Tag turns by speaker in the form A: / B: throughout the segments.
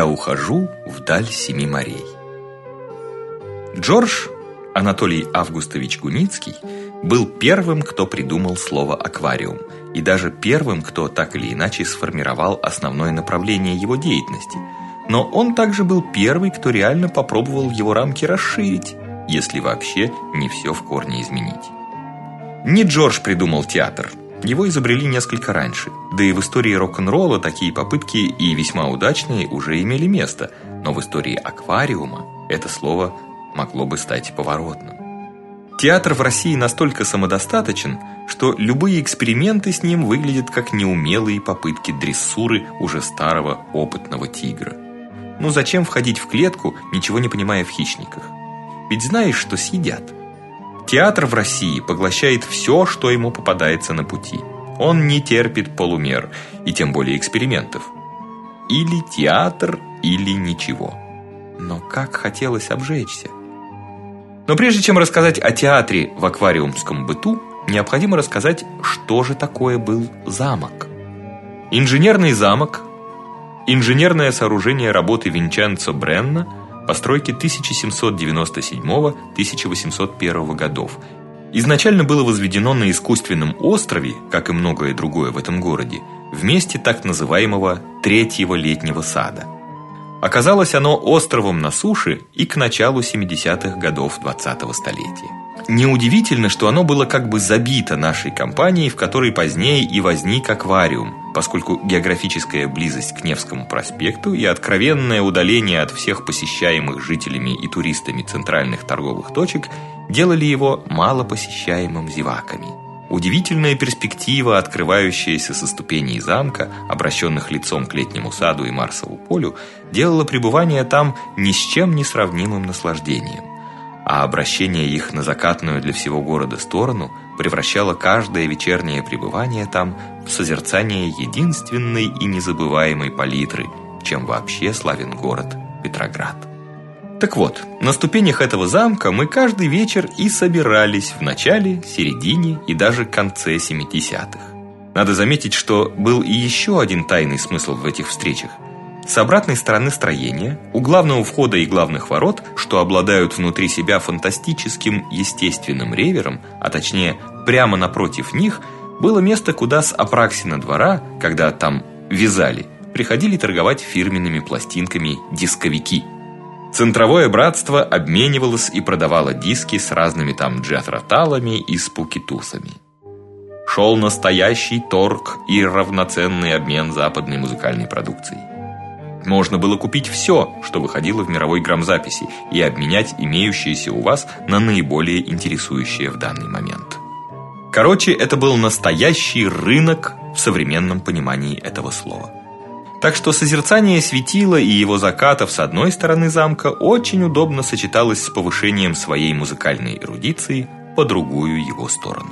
A: Я ухожу вдаль семи морей. Джордж Анатолий Августович Гуницкий был первым, кто придумал слово аквариум, и даже первым, кто так или иначе сформировал основное направление его деятельности. Но он также был первый, кто реально попробовал его рамки расширить, если вообще не все в корне изменить. Не Джордж придумал театр. Его изобрели несколько раньше. Да и в истории рок-н-ролла такие попытки и весьма удачные уже имели место, но в истории аквариума это слово могло бы стать поворотным. Театр в России настолько самодостаточен, что любые эксперименты с ним выглядят как неумелые попытки дрессуры уже старого опытного тигра. Ну зачем входить в клетку, ничего не понимая в хищниках? Ведь знаешь, что съедят. Театр в России поглощает все, что ему попадается на пути. Он не терпит полумер, и тем более экспериментов. Или театр, или ничего. Но как хотелось обжечься. Но прежде чем рассказать о театре в аквариумском быту, необходимо рассказать, что же такое был замок. Инженерный замок инженерное сооружение работы Винченцо Бренна постройки 1797-1801 годов. Изначально было возведено на искусственном острове, как и многое другое в этом городе, в месте так называемого третьего летнего сада – Оказалось оно островом на суше и к началу 70-х годов 20-го столетия. Неудивительно, что оно было как бы забито нашей компанией, в которой позднее и возник аквариум, поскольку географическая близость к Невскому проспекту и откровенное удаление от всех посещаемых жителями и туристами центральных торговых точек делали его малопосещаемым зеваками. Удивительная перспектива, открывающаяся со ступеней замка, обращенных лицом к летнему саду и Марсову полю, делала пребывание там ни с чем не сравнимым наслаждением. А обращение их на закатную для всего города сторону превращало каждое вечернее пребывание там в созерцание единственной и незабываемой палитры, чем вообще славен город Петроград. Так вот, на ступенях этого замка мы каждый вечер и собирались в начале, середине и даже конце 70-х. Надо заметить, что был и еще один тайный смысл в этих встречах. С обратной стороны строения, у главного входа и главных ворот, что обладают внутри себя фантастическим естественным ревером, а точнее, прямо напротив них, было место, куда с Апраксина двора, когда там вязали, приходили торговать фирменными пластинками дисковики – Центровое братство обменивалось и продавало диски с разными там джетроталами и спукитусами. Шел настоящий торг и равноценный обмен западной музыкальной продукцией. Можно было купить все, что выходило в мировой грамзаписи, и обменять имеющееся у вас на наиболее интересующее в данный момент. Короче, это был настоящий рынок в современном понимании этого слова. Так что созерцание светила и его закатов с одной стороны замка очень удобно сочеталось с повышением своей музыкальной эрудиции по другую его сторону.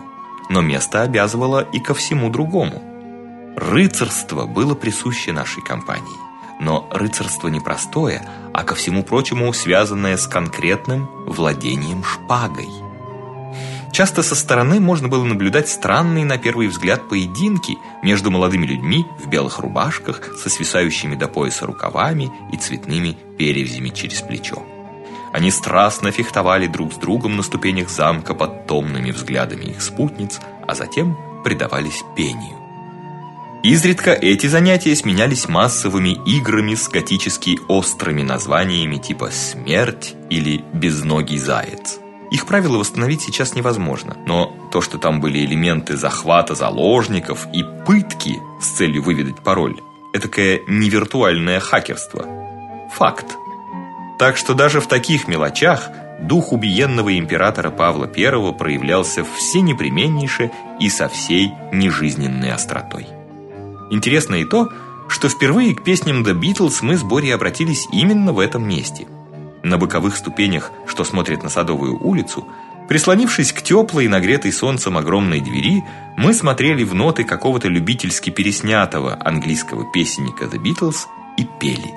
A: Но место обязывало и ко всему другому. Рыцарство было присуще нашей компании. Но рыцарство не простое, а ко всему прочему связанное с конкретным владением шпагой – Часто со стороны можно было наблюдать странные на первый взгляд поединки между молодыми людьми в белых рубашках со свисающими до пояса рукавами и цветными перевязями через плечо. Они страстно фехтовали друг с другом на ступенях замка под томными взглядами их спутниц, а затем предавались пению. Изредка эти занятия сменялись массовыми играми с готически острыми названиями типа «Смерть» или «Безногий заяц». Их правила восстановить сейчас невозможно, но то, что там были элементы захвата заложников и пытки с целью выведать пароль, этакое невиртуальное хакерство. Факт. Так что даже в таких мелочах дух убиенного императора Павла I проявлялся все непременнейше и со всей нежизненной остротой. Интересно и то, что впервые к песням The Beatles мы с Борей обратились именно в этом месте – на боковых ступенях, что смотрят на Садовую улицу, прислонившись к теплой, нагретой солнцем огромной двери, мы смотрели в ноты какого-то любительски переснятого английского песенника The Beatles и пели.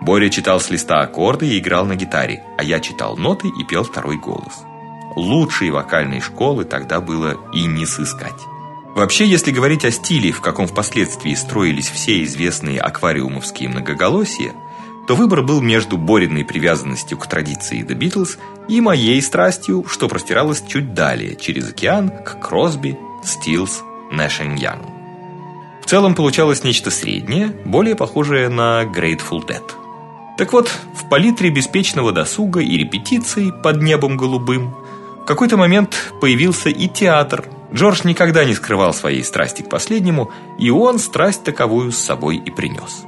A: Боря читал с листа аккорды и играл на гитаре, а я читал ноты и пел второй голос. Лучшей вокальной школы тогда было и не сыскать. Вообще, если говорить о стиле, в каком впоследствии строились все известные аквариумовские многоголосия – то выбор был между Бориной привязанностью к традиции The Beatles и моей страстью, что простиралось чуть далее, через океан, к Кросби, Стилс, Нэш Янг. В целом получалось нечто среднее, более похожее на Grateful Dead. Так вот, в палитре беспечного досуга и репетиций под небом голубым в какой-то момент появился и театр. Джордж никогда не скрывал своей страсти к последнему, и он страсть таковую с собой и принес.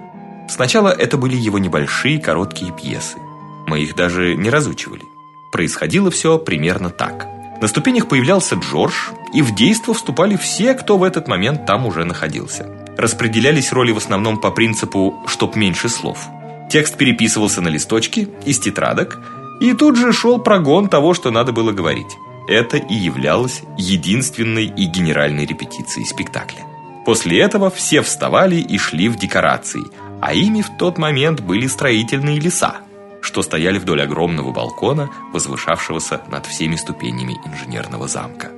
A: Сначала это были его небольшие короткие пьесы. Мы их даже не разучивали. Происходило все примерно так. На ступенях появлялся Джордж, и в действо вступали все, кто в этот момент там уже находился. Распределялись роли в основном по принципу «чтоб меньше слов». Текст переписывался на листочки из тетрадок, и тут же шел прогон того, что надо было говорить. Это и являлось единственной и генеральной репетицией спектакля. После этого все вставали и шли в декорации, а ими в тот момент были строительные леса, что стояли вдоль огромного балкона, возвышавшегося над всеми ступенями инженерного замка.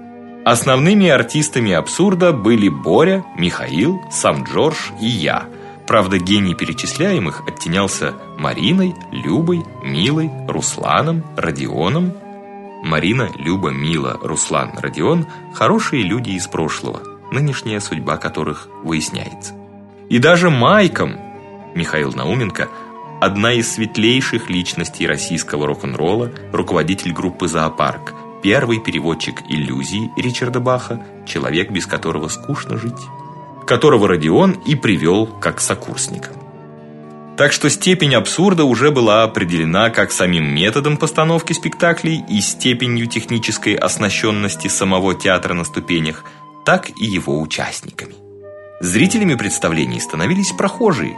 A: Основными артистами абсурда были Боря, Михаил, сам Джордж и я – Правда, гений перечисляемых оттенялся Мариной, Любой, Милой, Русланом, Родионом. Марина, Люба, Мила, Руслан, Родион – хорошие люди из прошлого, нынешняя судьба которых выясняется. И даже Майком, Михаил Науменко, одна из светлейших личностей российского рок-н-ролла, руководитель группы «Зоопарк», первый переводчик иллюзий Ричарда Баха, человек, без которого скучно жить которого Родион и привел как сокурсника. Так что степень абсурда уже была определена как самим методом постановки спектаклей и степенью технической оснащенности самого театра на ступенях, так и его участниками. Зрителями представлений становились прохожие,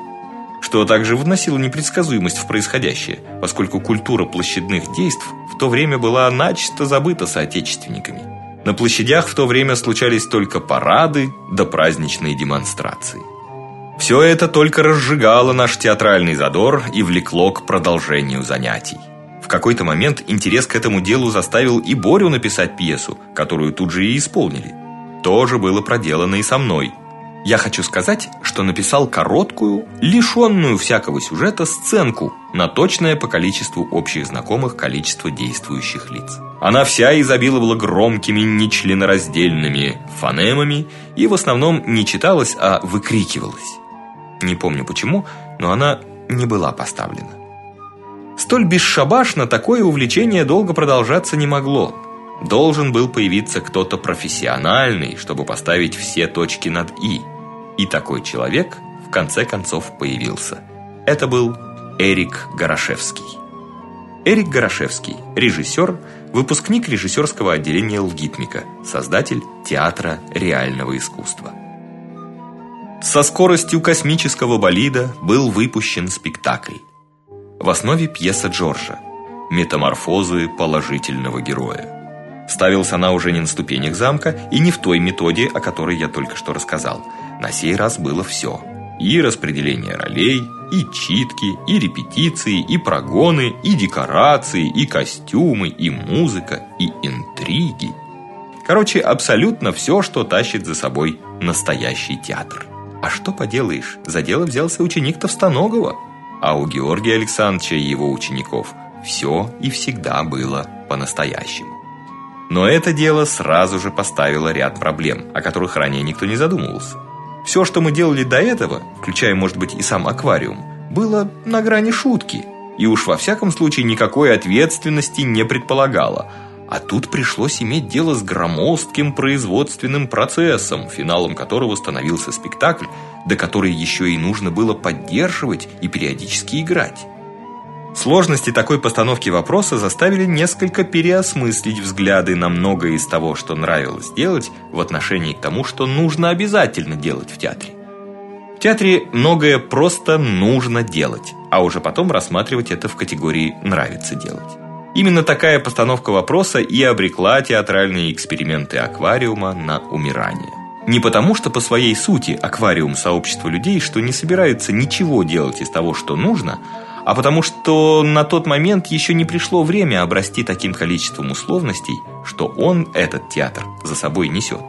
A: что также вносило непредсказуемость в происходящее, поскольку культура площадных действий в то время была начисто забыта соотечественниками. На площадях в то время случались только парады да праздничные демонстрации. Все это только разжигало наш театральный задор и влекло к продолжению занятий. В какой-то момент интерес к этому делу заставил и Борю написать пьесу, которую тут же и исполнили. То же было проделано и со мной – я хочу сказать, что написал короткую, лишенную всякого сюжета сценку на точное по количеству общих знакомых количество действующих лиц. Она вся изобиловала громкими нечленораздельными фонемами и в основном не читалась, а выкрикивалась. Не помню почему, но она не была поставлена. Столь бесшабашно такое увлечение долго продолжаться не могло. Должен был появиться кто-то профессиональный, чтобы поставить все точки над «и». И такой человек в конце концов появился. Это был Эрик Горошевский. Эрик Горошевский, режиссер, выпускник режиссерского отделения Лгитмика, создатель театра реального искусства. Со скоростью космического болида был выпущен спектакль. В основе пьеса Джорджа «Метаморфозы положительного героя». Ставился она уже не на ступенях замка и не в той методе, о которой я только что рассказал – на сей раз было все. И распределение ролей, и читки, и репетиции, и прогоны, и декорации, и костюмы, и музыка, и интриги. Короче, абсолютно все, что тащит за собой настоящий театр. А что поделаешь, за дело взялся ученик Товстоногова. А у Георгия Александровича и его учеников все и всегда было по-настоящему. Но это дело сразу же поставило ряд проблем, о которых ранее никто не задумывался. Все, что мы делали до этого, включая, может быть, и сам аквариум, было на грани шутки. И уж во всяком случае никакой ответственности не предполагало. А тут пришлось иметь дело с громоздким производственным процессом, финалом которого становился спектакль, до который еще и нужно было поддерживать и периодически играть. Сложности такой постановки вопроса заставили несколько переосмыслить взгляды на многое из того, что нравилось делать, в отношении к тому, что нужно обязательно делать в театре. В театре многое просто нужно делать, а уже потом рассматривать это в категории «нравится делать». Именно такая постановка вопроса и обрекла театральные эксперименты аквариума на умирание. Не потому, что по своей сути аквариум – сообщество людей, что не собираются ничего делать из того, что нужно – а потому что на тот момент еще не пришло время обрасти таким количеством условностей, что он, этот театр, за собой несет.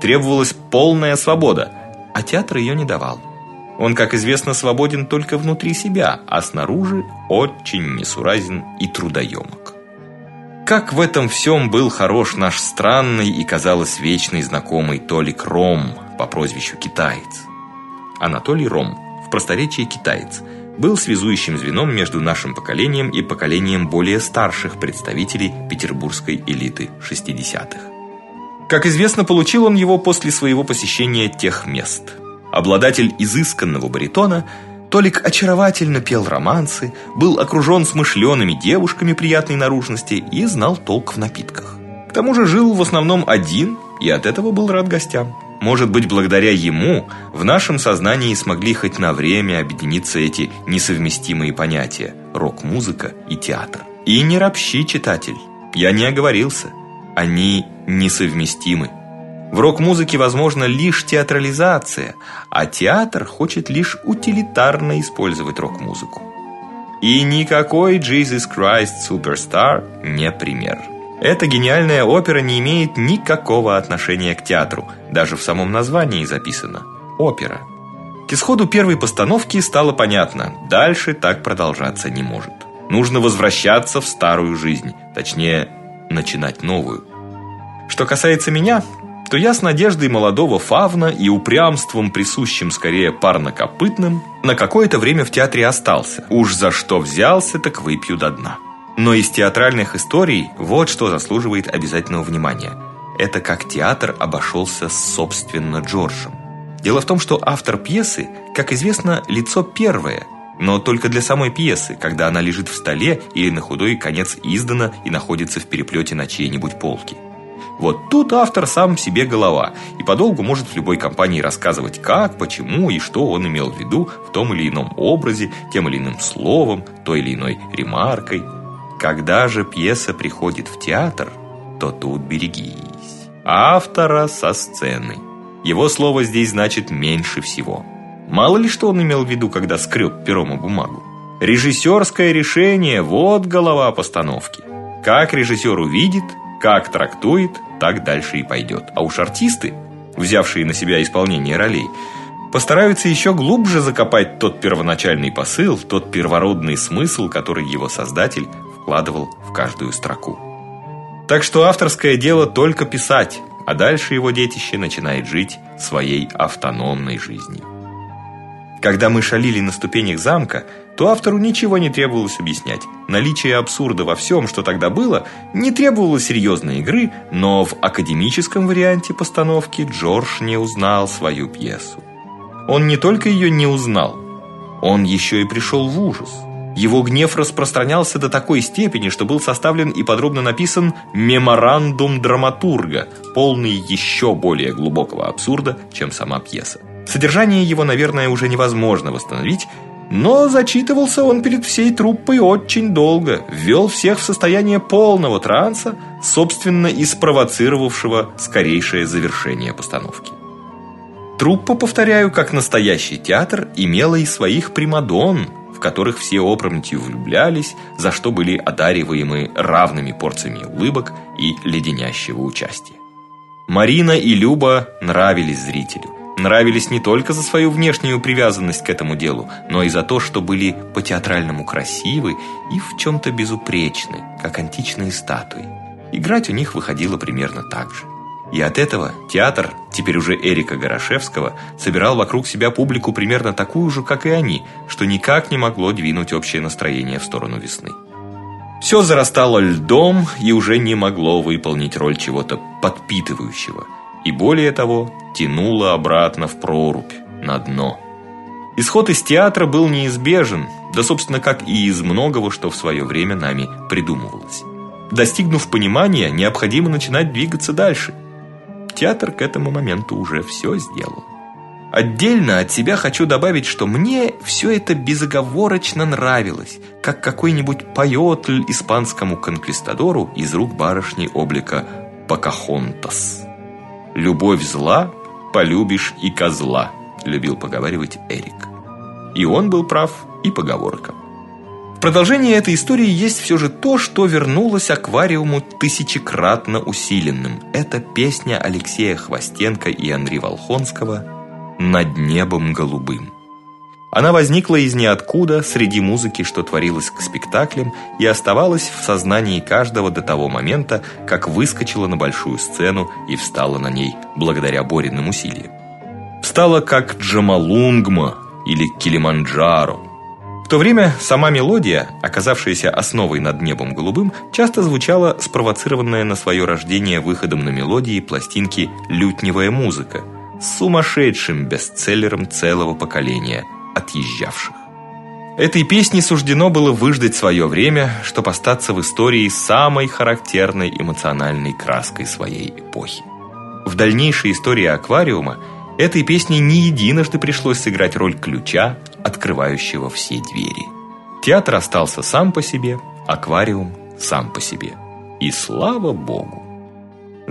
A: Требовалась полная свобода, а театр ее не давал. Он, как известно, свободен только внутри себя, а снаружи очень несуразен и трудоемок. Как в этом всем был хорош наш странный и, казалось, вечный знакомый Толик Ром по прозвищу Китаец. Анатолий Ром, в просторечии китаец, был связующим звеном между нашим поколением и поколением более старших представителей петербургской элиты 60-х. Как известно, получил он его после своего посещения тех мест. Обладатель изысканного баритона, Толик очаровательно пел романсы, был окружен смышленными девушками приятной наружности и знал толк в напитках. К тому же жил в основном один и от этого был рад гостям. Может быть, благодаря ему в нашем сознании смогли хоть на время объединиться эти несовместимые понятия рок-музыка и театр. И не ропщи, читатель. Я не оговорился. Они несовместимы. В рок-музыке возможна лишь театрализация, а театр хочет лишь утилитарно использовать рок-музыку. И никакой Jesus Christ Superstar не пример. Эта гениальная опера не имеет никакого отношения к театру, даже в самом названии записано опера. К исходу первой постановки стало понятно, дальше так продолжаться не может. Нужно возвращаться в старую жизнь, точнее, начинать новую. Что касается меня, то я с надеждой молодого фавна и упрямством, присущим скорее парнокопытным, на какое-то время в театре остался. Уж за что взялся, так выпью до дна. Но из театральных историй вот что заслуживает обязательного внимания. Это как театр обошелся с собственно Джорджем. Дело в том, что автор пьесы, как известно, лицо первое, но только для самой пьесы, когда она лежит в столе или на худой конец издана и находится в переплете на чьей-нибудь полке. Вот тут автор сам себе голова и подолгу может в любой компании рассказывать как, почему и что он имел в виду в том или ином образе, тем или иным словом, той или иной ремаркой – когда же пьеса приходит в театр, то тут берегись. Автора со сцены. Его слово здесь значит меньше всего. Мало ли что он имел в виду, когда скреб пером о бумагу. Режиссерское решение – вот голова постановки. Как режиссер увидит, как трактует, так дальше и пойдет. А уж артисты, взявшие на себя исполнение ролей, постараются еще глубже закопать тот первоначальный посыл, тот первородный смысл, который его создатель вкладывал в каждую строку. Так что авторское дело только писать, а дальше его детище начинает жить своей автономной жизнью. Когда мы шалили на ступенях замка, то автору ничего не требовалось объяснять. Наличие абсурда во всем, что тогда было, не требовало серьезной игры, но в академическом варианте постановки Джордж не узнал свою пьесу. Он не только ее не узнал, он еще и пришел в ужас – его гнев распространялся до такой степени, что был составлен и подробно написан меморандум драматурга, полный еще более глубокого абсурда, чем сама пьеса. Содержание его, наверное, уже невозможно восстановить, но зачитывался он перед всей труппой очень долго, ввел всех в состояние полного транса, собственно и спровоцировавшего скорейшее завершение постановки. Труппа, повторяю, как настоящий театр, имела и своих примадонн, которых все опрометью влюблялись, за что были одариваемы равными порциями улыбок и леденящего участия. Марина и Люба нравились зрителю. Нравились не только за свою внешнюю привязанность к этому делу, но и за то, что были по-театральному красивы и в чем-то безупречны, как античные статуи. Играть у них выходило примерно так же. И от этого театр, теперь уже Эрика Горошевского, собирал вокруг себя публику примерно такую же, как и они, что никак не могло двинуть общее настроение в сторону весны. Все зарастало льдом и уже не могло выполнить роль чего-то подпитывающего. И более того, тянуло обратно в прорубь, на дно. Исход из театра был неизбежен, да, собственно, как и из многого, что в свое время нами придумывалось. Достигнув понимания, необходимо начинать двигаться дальше – Театр к этому моменту уже все сделал. Отдельно от себя хочу добавить, что мне все это безоговорочно нравилось, как какой-нибудь поетль испанскому конквистадору из рук барышни облика Покахонтас. «Любовь зла, полюбишь и козла», любил поговаривать Эрик. И он был прав, и поговорка продолжение этой истории есть все же то, что вернулось аквариуму тысячекратно усиленным. Это песня Алексея Хвостенко и Андрея Волхонского «Над небом голубым». Она возникла из ниоткуда среди музыки, что творилось к спектаклям, и оставалась в сознании каждого до того момента, как выскочила на большую сцену и встала на ней благодаря Бориным усилиям. Встала как Джамалунгма или Килиманджаро. В то время сама мелодия, оказавшаяся основой над небом голубым, часто звучала спровоцированная на свое рождение выходом на мелодии пластинки «Лютневая музыка», сумасшедшим бестселлером целого поколения – отъезжавших. Этой песне суждено было выждать свое время, чтобы остаться в истории самой характерной эмоциональной краской своей эпохи. В дальнейшей истории аквариума этой песне не единожды пришлось сыграть роль ключа, открывающего все двери. Театр остался сам по себе, аквариум сам по себе. И слава богу.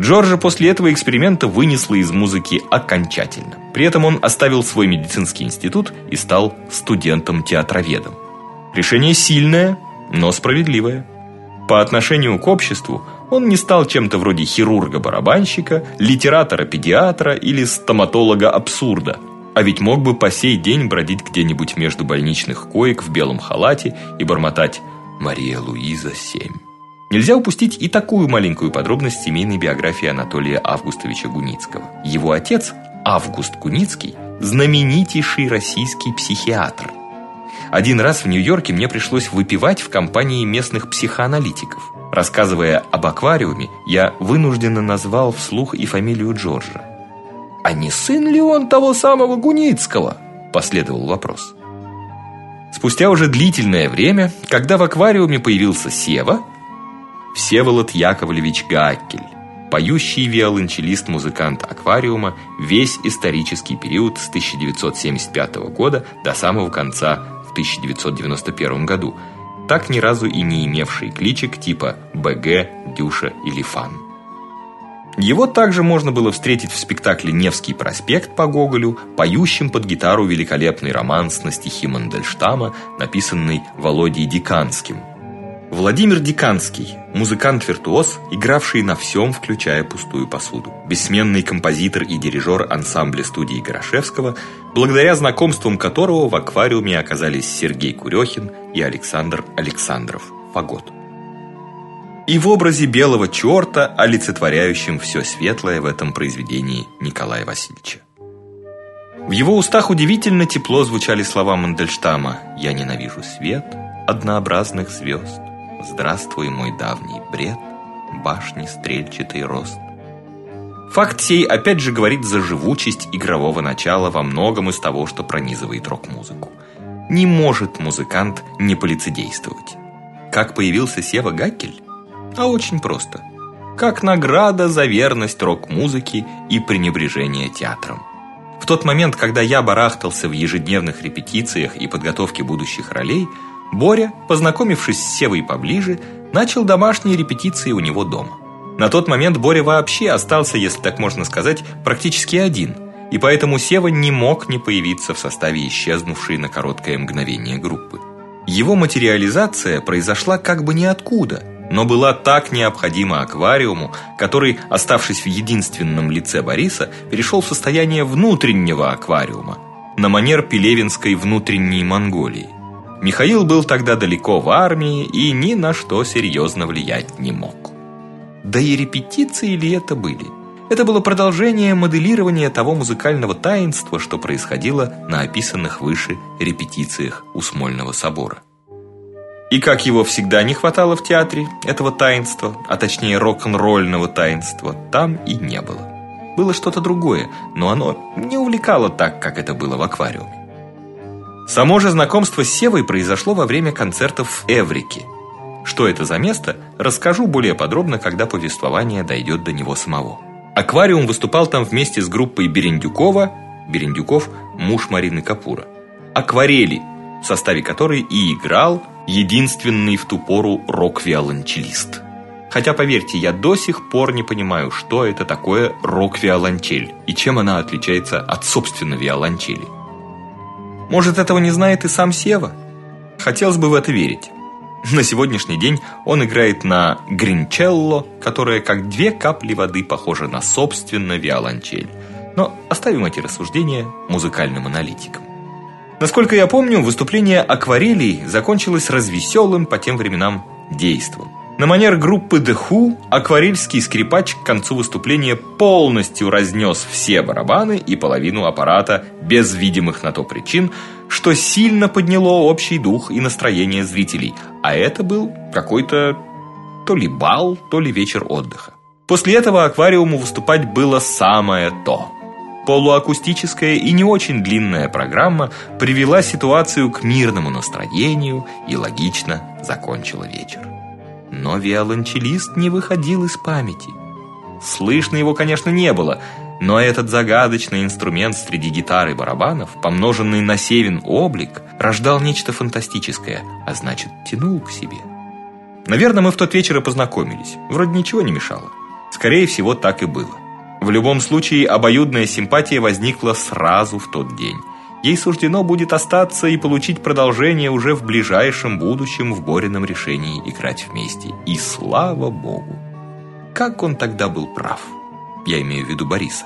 A: Джорджа после этого эксперимента вынесло из музыки окончательно. При этом он оставил свой медицинский институт и стал студентом-театроведом. Решение сильное, но справедливое. По отношению к обществу он не стал чем-то вроде хирурга-барабанщика, литератора-педиатра или стоматолога абсурда, а ведь мог бы по сей день бродить где-нибудь между больничных коек в белом халате и бормотать «Мария Луиза, 7». Нельзя упустить и такую маленькую подробность семейной биографии Анатолия Августовича Гуницкого. Его отец, Август Гуницкий, знаменитейший российский психиатр. Один раз в Нью-Йорке мне пришлось выпивать в компании местных психоаналитиков. Рассказывая об аквариуме, я вынужденно назвал вслух и фамилию Джорджа. «А не сын ли он того самого Гуницкого?» – последовал вопрос. Спустя уже длительное время, когда в аквариуме появился Сева, Всеволод Яковлевич Гаккель, поющий виолончелист-музыкант аквариума весь исторический период с 1975 года до самого конца в 1991 году, так ни разу и не имевший кличек типа БГ, Дюша или Фан. Его также можно было встретить в спектакле Невский проспект по Гоголю, поющим под гитару великолепный романс на стихи Мандельштама, написанный Володей Диканским – Владимир Диканский, музыкант-виртуоз, игравший на всем, включая пустую посуду. Бессменный композитор и дирижер ансамбля студии Горошевского, благодаря знакомствам которого в аквариуме оказались Сергей Курехин и Александр Александров. Фагот. И в образе белого черта, олицетворяющем все светлое в этом произведении Николая Васильевича. В его устах удивительно тепло звучали слова Мандельштама «Я ненавижу свет, однообразных звезд». Здравствуй, мой давний бред, башни стрельчатый рост. Факт сей опять же говорит за живучесть игрового начала во многом из того, что пронизывает рок-музыку. Не может музыкант не полицедействовать. Как появился Сева Гакель? А очень просто. Как награда за верность рок-музыке и пренебрежение театром. В тот момент, когда я барахтался в ежедневных репетициях и подготовке будущих ролей – Боря, познакомившись с Севой поближе, начал домашние репетиции у него дома. На тот момент Боря вообще остался, если так можно сказать, практически один, и поэтому Сева не мог не появиться в составе исчезнувшей на короткое мгновение группы. Его материализация произошла как бы ниоткуда, но была так необходима аквариуму, который, оставшись в единственном лице Бориса, перешел в состояние внутреннего аквариума, на манер пелевинской внутренней Монголии. Михаил был тогда далеко в армии и ни на что серьезно влиять не мог. Да и репетиции ли это были? Это было продолжение моделирования того музыкального таинства, что происходило на описанных выше репетициях у Смольного собора. И как его всегда не хватало в театре, этого таинства, а точнее рок-н-ролльного таинства, там и не было. Было что-то другое, но оно не увлекало так, как это было в аквариуме. Само же знакомство с Севой произошло во время концертов в Эврике. Что это за место, расскажу более подробно, когда повествование дойдет до него самого. Аквариум выступал там вместе с группой Берендюкова, Берендюков – муж Марины Капура, Акварели, в составе которой и играл единственный в ту пору рок-виолончелист. Хотя, поверьте, я до сих пор не понимаю, что это такое рок-виолончель и чем она отличается от собственной виолончели. Может, этого не знает и сам Сева? Хотелось бы в это верить. На сегодняшний день он играет на гринчелло, которая как две капли воды похожа на собственно виолончель. Но оставим эти рассуждения музыкальным аналитикам. Насколько я помню, выступление акварелей закончилось развеселым по тем временам действом. На манер группы The Who акварельский скрипач к концу выступления полностью разнес все барабаны и половину аппарата без видимых на то причин, что сильно подняло общий дух и настроение зрителей. А это был какой-то то ли бал, то ли вечер отдыха. После этого аквариуму выступать было самое то. Полуакустическая и не очень длинная программа привела ситуацию к мирному настроению и логично закончила вечер. Но виолончелист не выходил из памяти. Слышно его, конечно, не было, но этот загадочный инструмент среди гитары и барабанов, помноженный на севин облик, рождал нечто фантастическое, а значит, тянул к себе. Наверное, мы в тот вечер и познакомились. Вроде ничего не мешало. Скорее всего, так и было. В любом случае, обоюдная симпатия возникла сразу в тот день. Ей суждено будет остаться и получить продолжение уже в ближайшем будущем в Борином решении играть вместе. И слава богу. Как он тогда был прав. Я имею в виду Бориса.